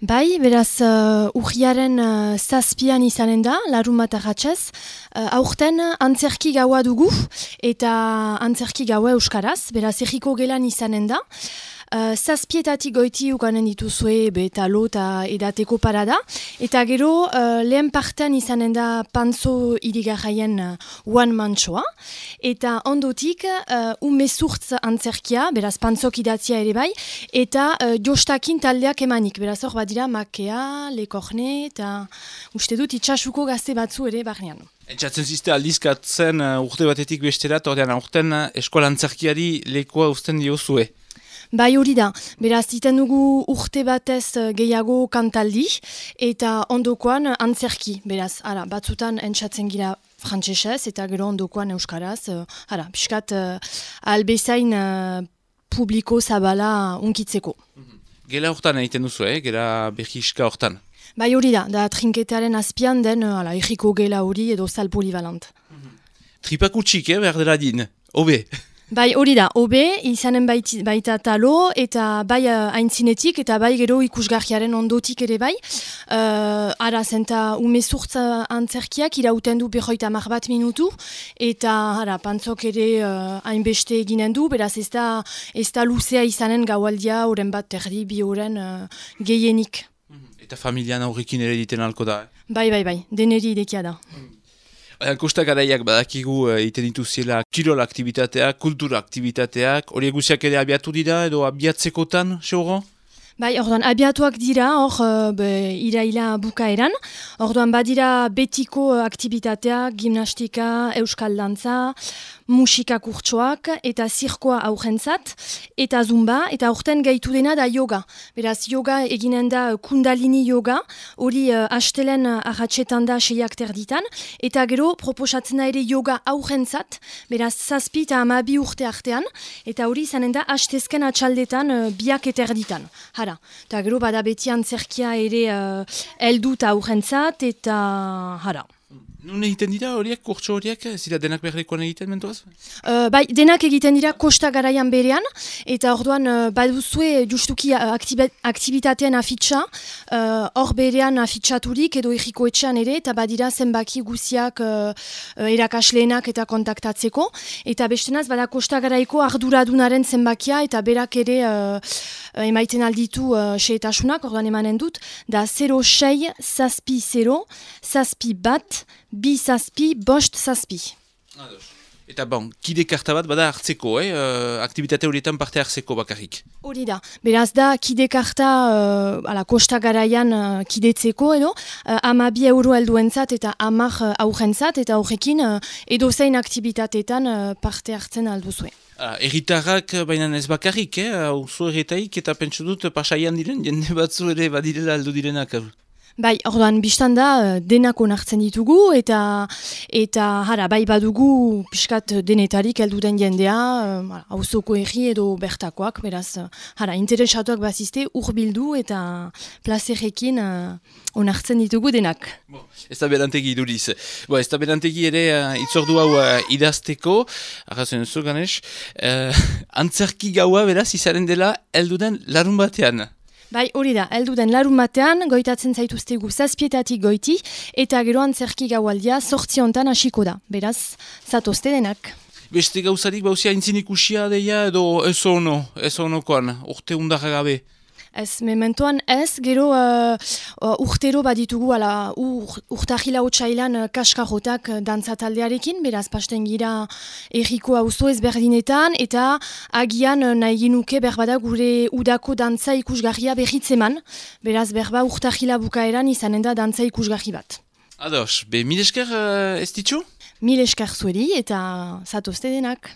Bai, beraz, uh, urriaren uh, zazpian izanen da, larun bat ahatxez. Uh, aurten antzerki gaua dugu, eta antzerki gaua euskaraz, beraz, egiko gelan izanen da. Uh, zazpietatik goiti ukanen dituzue eta lo eta edateko parada. Eta gero uh, lehen partean izanen da pantzo irigarraien uh, one man showa. Eta ondotik uh, umezurtz antzerkia, beraz pantzok idatzia ere bai, eta uh, jostakin taldeak emanik. Beraz hor badira makea, lekorne eta uste dut itxasuko gazte batzu ere barnean. Entzatzen ziste aldizkatzen uh, urte batetik besterat, ordean urten uh, eskola antzerkiari lekoa usten diozue. Bai hori da, beraz iten dugu urte batez eh, gehiago kantaldi eta ondokoan antzerki, beraz, ara, batzutan entzatzen gira frantsesez eta gero ondokoan euskaraz, uh, ara, piskat uh, albezain uh, publiko zabala unkitzeko. Mhm. Gela hortan egiten duzu, eh? gela behiska hortan. Bai hori da, da trinketaren azpian den, ala, egiko gela hori edo zal polivalant. Mm -hmm. Tripakutxik, eh, behar dela din, obe. Bai hori da, obe, izanen baiti, baita talo, eta bai uh, aintzinetik, eta bai gero ikusgarriaren ondotik ere bai. Uh, ara, zenta umezurtza antzerkiak irauten du behoita mar bat minutu, eta ara, pantzok ere uh, hainbeste eginen du, beraz ez da, ez da luzea izanen gaualdia, oren bat terdi bi oren uh, gehienik. Mhm. Eta familian aurrikin ere diten alko da, eh? Bai, bai, bai, deneri idekia da. Mm. Kosta garaiak badakigu egiten uh, dituziela kirol aktivitateak, kultura aktivitateak, hori eguziak ere abiatu dira edo abiatzekotan, seuro? Bai, orduan, abiatuak dira, hor, uh, iraila bukaeran. Orduan, badira betiko aktivitateak, gimnastika, euskal dantza, musika kurtsoak eta zirkoa aurrentzat, eta zumba, eta aurten gaitu dena da yoga. Beraz, yoga eginen da kundalini yoga, hori uh, astelen ahatsetan da seiak terditan, eta gero proposatzen ere yoga aurrentzat, beraz, zazpi eta amabi urte artean, eta hori izanen da hastezken atxaldetan uh, biak eterditan. Hara, eta gero bada beti antzerkia ere uh, eldu eta aurrentzat, eta hara. Nun egiten dira horiek, kurtso horiek, zira denak berrekoan egiten mentuaz? Uh, bai, denak egiten dira kosta garaian berean, eta orduan uh, baduzue justuki uh, aktivitatean afitxa, uh, hor berean afitxaturik edo egiko etxean ere, eta badira zenbaki guziak uh, uh, erakasleenak eta kontaktatzeko, eta bestenaz bada kosta garaiko arduradunaren zenbakia, eta berak ere uh, emaiten alditu uh, seetasunak, orduan emanen dut, da 0-6, zazpi 0, zazpi bat, bi zazpi, bost zazpi. Eta bon, kide karta bat bada hartzeko, eh? Uh, aktivitate horietan parte hartzeko bakarrik. Hori da, beraz da kide karta uh, ala, kosta garaian uh, kidetzeko edo, uh, ama bi euro helduentzat eta amar uh, aurrentzat eta horrekin uh, edo zein aktivitateetan uh, parte hartzen alduzue. Uh, Erritarrak baina ez bakarrik, eh? Uzu erretaik eta pentsu dut pasaian diren jende batzu ere badirela aldu direnak. Bai, orduan biztan da eh, denako nartzen ditugu eta eta hara, bai badugu piskat denetarik heldu den jendea hauzoko uh, erri edo bertakoak, beraz, hara, interesatuak bazizte urbildu eta plazerekin uh, onartzen ditugu denak. Bo, ez da berantegi iduriz. Bo, ez da berantegi ere uh, itzordu hau uh, idazteko, arrazoen zu ganez, uh, antzerki gaua beraz izaren dela heldu den larun batean. Bai, hori da, heldu den larun batean, goitatzen zaituztegu zazpietatik goiti, eta geroan zerki gaualdia sortzi hontan hasiko da. Beraz, zatozte denak. Beste gauzarik bauzia intzinik usia deia edo ez ono, ez onokoan, urte undarra gabe? Ez, mementoan ez, gero uh, urtero baditugu ala ur, urtahila hotxailan uh, kaskarotak uh, dantzataldearekin, beraz pasten gira erriko hauzo ez berdinetan, eta agian uh, nahi ginuke berbada gure udako dantza ikusgarria berritzeman, beraz berba urtahila bukaeran izanen da dantza ikusgarri bat. Ados, be mil esker uh, ez ditxu? Mil esker zueri eta zatozte denak.